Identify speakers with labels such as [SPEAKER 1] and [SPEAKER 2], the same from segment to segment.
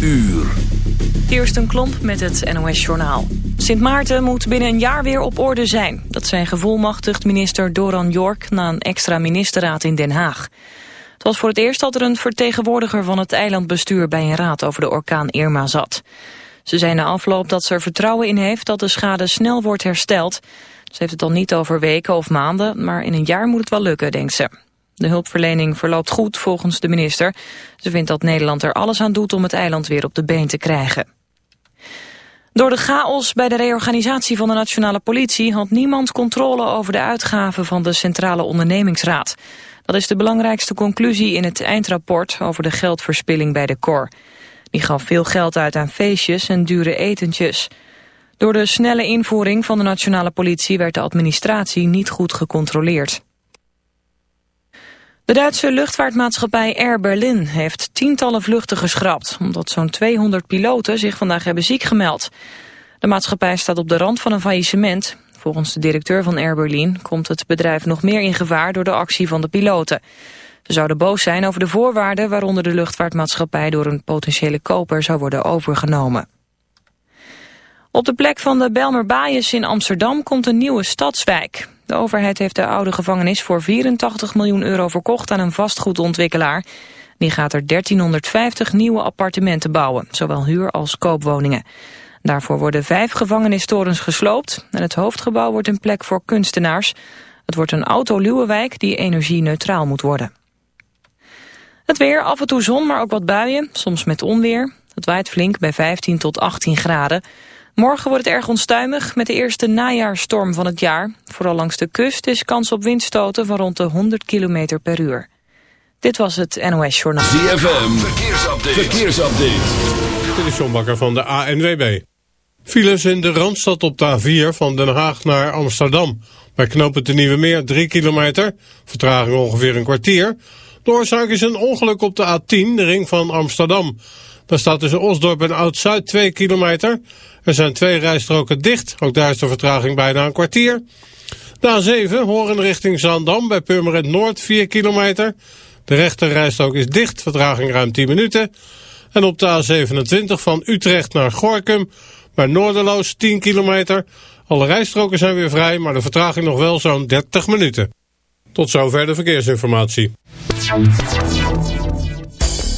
[SPEAKER 1] uur.
[SPEAKER 2] een Klomp met het NOS-journaal. Sint Maarten moet binnen een jaar weer op orde zijn. Dat zijn gevolmachtigd minister Doran York na een extra ministerraad in Den Haag. Het was voor het eerst dat er een vertegenwoordiger van het eilandbestuur... bij een raad over de orkaan Irma zat. Ze zei na afloop dat ze er vertrouwen in heeft dat de schade snel wordt hersteld. Ze heeft het dan niet over weken of maanden, maar in een jaar moet het wel lukken, denkt ze. De hulpverlening verloopt goed volgens de minister. Ze vindt dat Nederland er alles aan doet om het eiland weer op de been te krijgen. Door de chaos bij de reorganisatie van de nationale politie... had niemand controle over de uitgaven van de Centrale Ondernemingsraad. Dat is de belangrijkste conclusie in het eindrapport... over de geldverspilling bij de KOR. Die gaf veel geld uit aan feestjes en dure etentjes. Door de snelle invoering van de nationale politie... werd de administratie niet goed gecontroleerd. De Duitse luchtvaartmaatschappij Air Berlin heeft tientallen vluchten geschrapt... omdat zo'n 200 piloten zich vandaag hebben ziek gemeld. De maatschappij staat op de rand van een faillissement. Volgens de directeur van Air Berlin komt het bedrijf nog meer in gevaar... door de actie van de piloten. Ze zouden boos zijn over de voorwaarden waaronder de luchtvaartmaatschappij... door een potentiële koper zou worden overgenomen. Op de plek van de Belmer Baaiers in Amsterdam komt een nieuwe stadswijk. De overheid heeft de oude gevangenis voor 84 miljoen euro verkocht aan een vastgoedontwikkelaar. Die gaat er 1350 nieuwe appartementen bouwen, zowel huur- als koopwoningen. Daarvoor worden vijf gevangenistorens gesloopt en het hoofdgebouw wordt een plek voor kunstenaars. Het wordt een autoluwe wijk die energie-neutraal moet worden. Het weer, af en toe zon, maar ook wat buien, soms met onweer. Het waait flink bij 15 tot 18 graden. Morgen wordt het erg onstuimig met de eerste najaarstorm van het jaar. Vooral langs de kust is kans op windstoten van rond de 100 km per uur. Dit was het NOS Journaal.
[SPEAKER 1] ZFM, verkeersupdate. verkeersupdate.
[SPEAKER 3] Dit is John Bakker van de ANWB. Files in de Randstad op de A4 van Den Haag naar Amsterdam. Bij knopen de Nieuwe Meer 3 kilometer. Vertraging ongeveer een kwartier. De oorzaak is een ongeluk op de A10, de ring van Amsterdam. Daar staat tussen Osdorp en Oud-Zuid 2 kilometer. Er zijn twee rijstroken dicht. Ook daar is de vertraging bijna een kwartier. De A7, Horen richting Zaandam bij Purmerend Noord 4 kilometer. De rechter rijstrook is dicht, vertraging ruim 10 minuten. En op de A27 van Utrecht naar Gorkum bij Noorderloos 10 kilometer. Alle rijstroken zijn weer vrij, maar de vertraging nog wel zo'n 30 minuten. Tot zover de verkeersinformatie.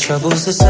[SPEAKER 4] troubles aside.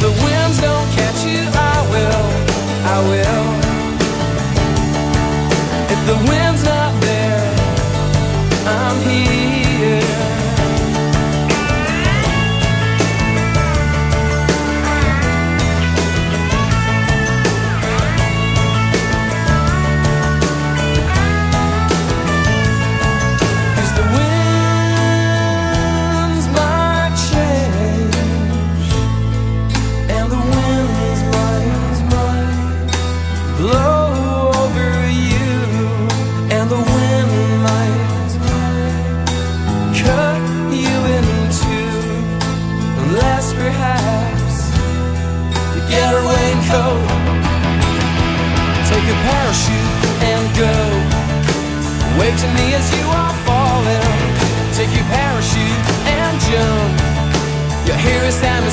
[SPEAKER 5] the wind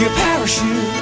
[SPEAKER 5] your parachute.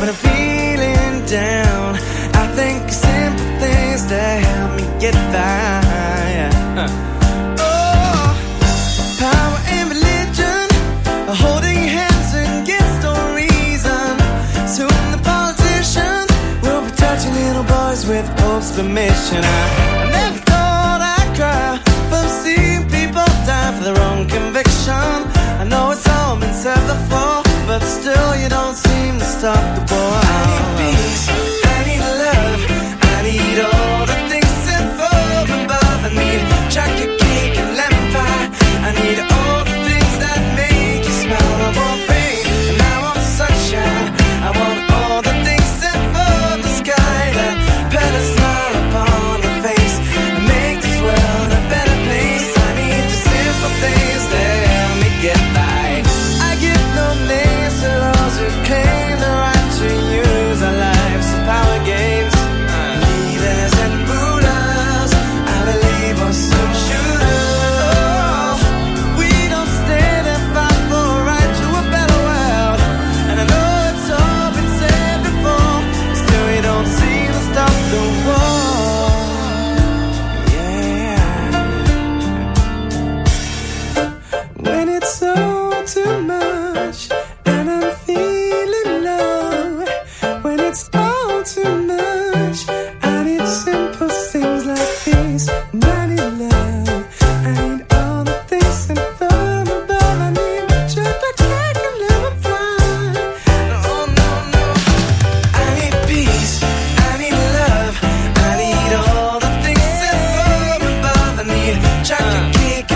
[SPEAKER 6] when I'm feeling down. I think of simple things that help me get by. Oh, power and religion are holding hands against all reason. Soon the politicians will be touching little boys with Pope's permission. I, I never thought I'd cry from seeing people die for their own conviction. I know it's all been said before but still you don't seem to stop the boy. I need peace, I need love, I need all the things that above above. I need chocolate cake and lemon pie. I need Try to kick
[SPEAKER 7] it.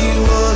[SPEAKER 8] you
[SPEAKER 7] are.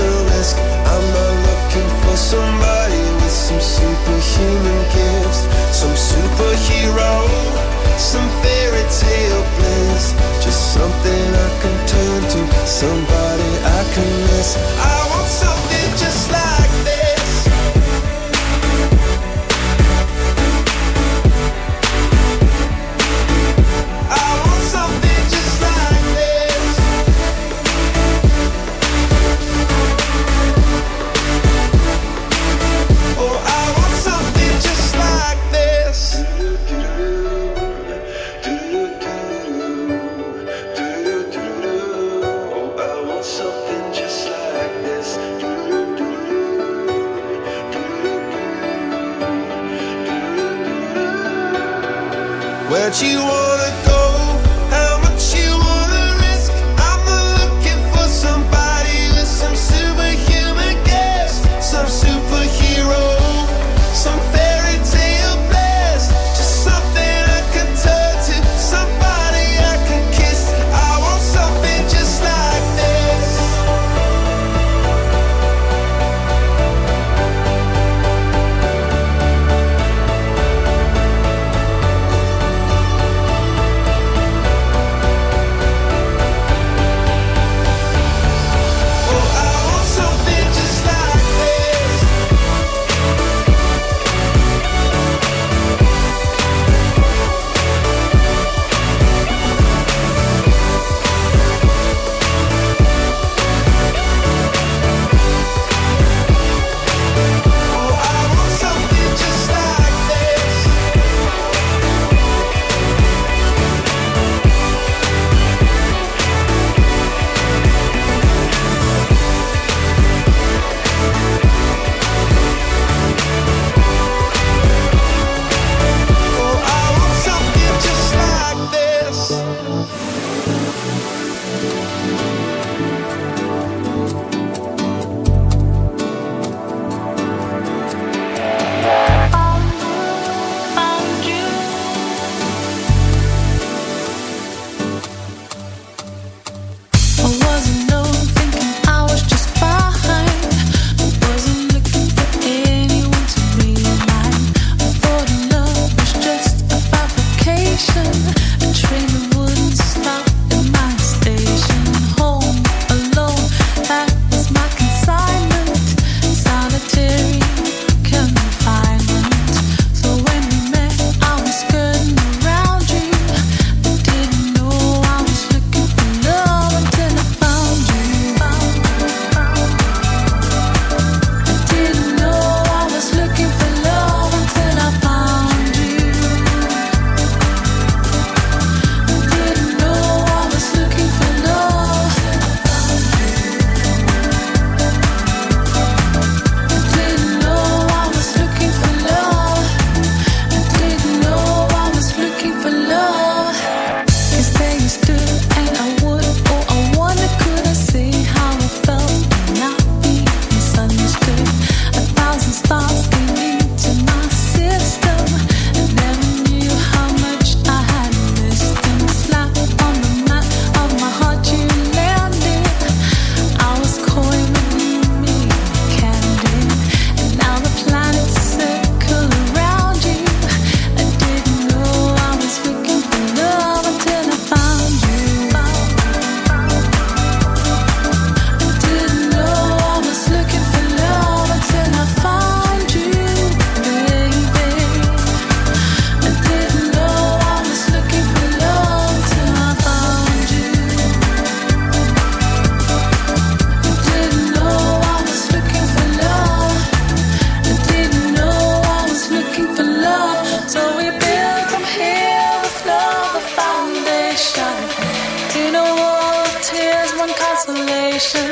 [SPEAKER 7] 是。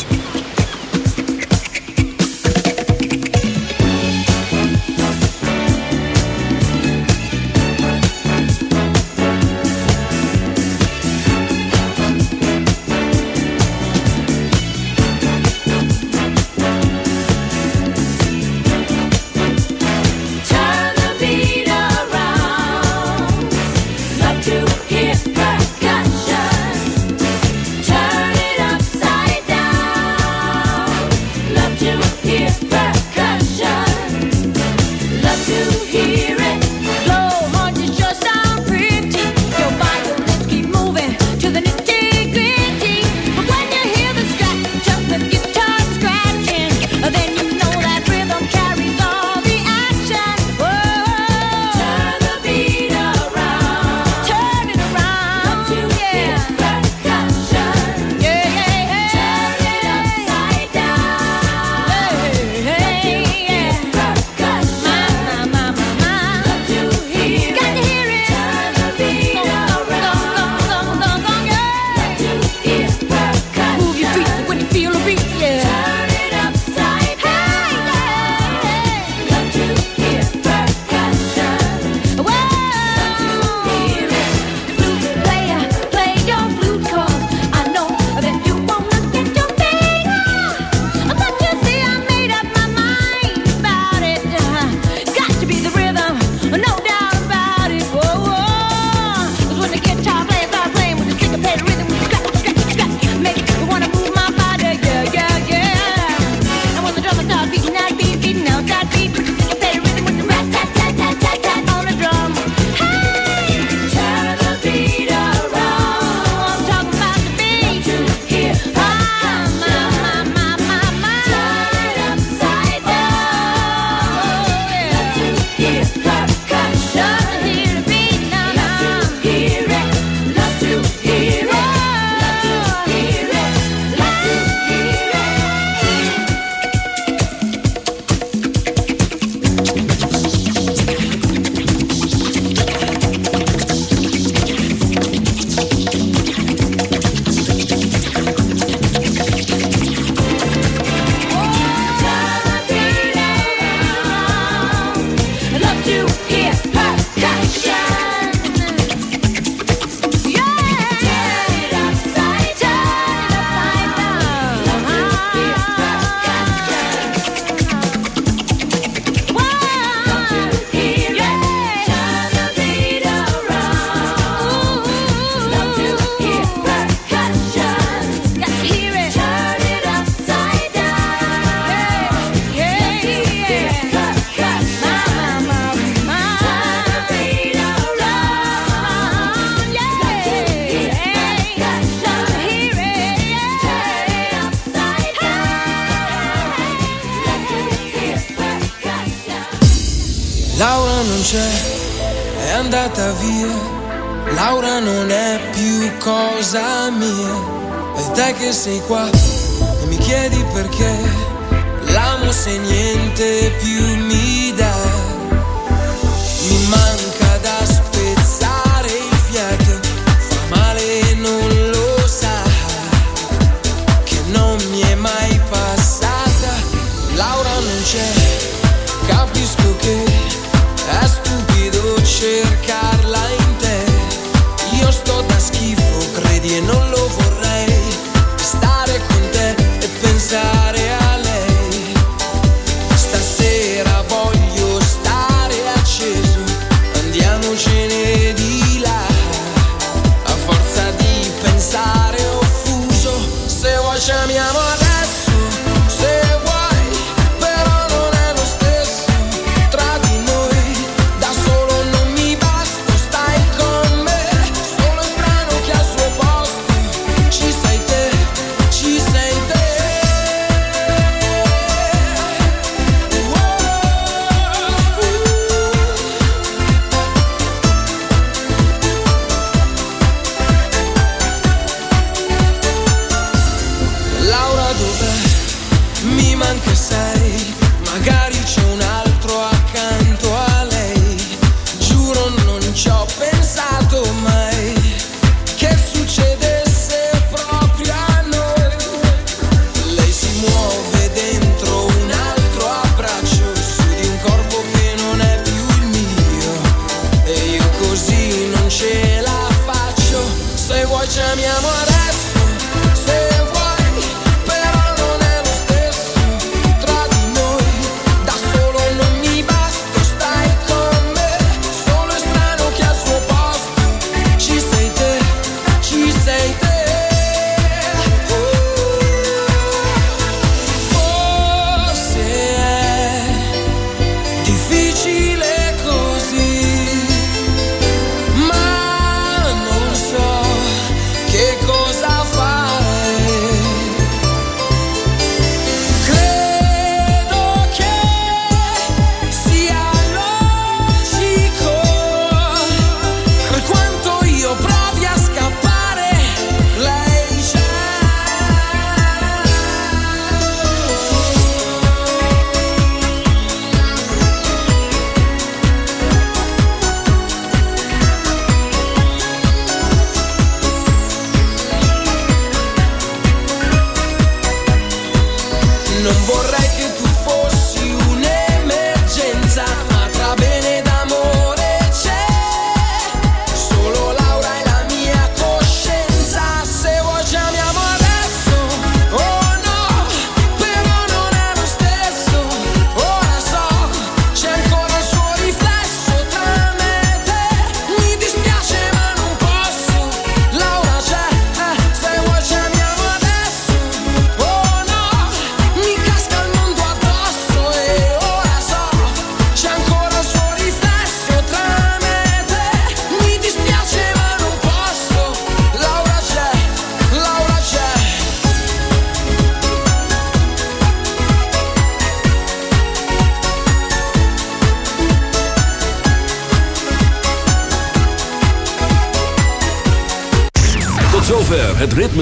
[SPEAKER 5] Say.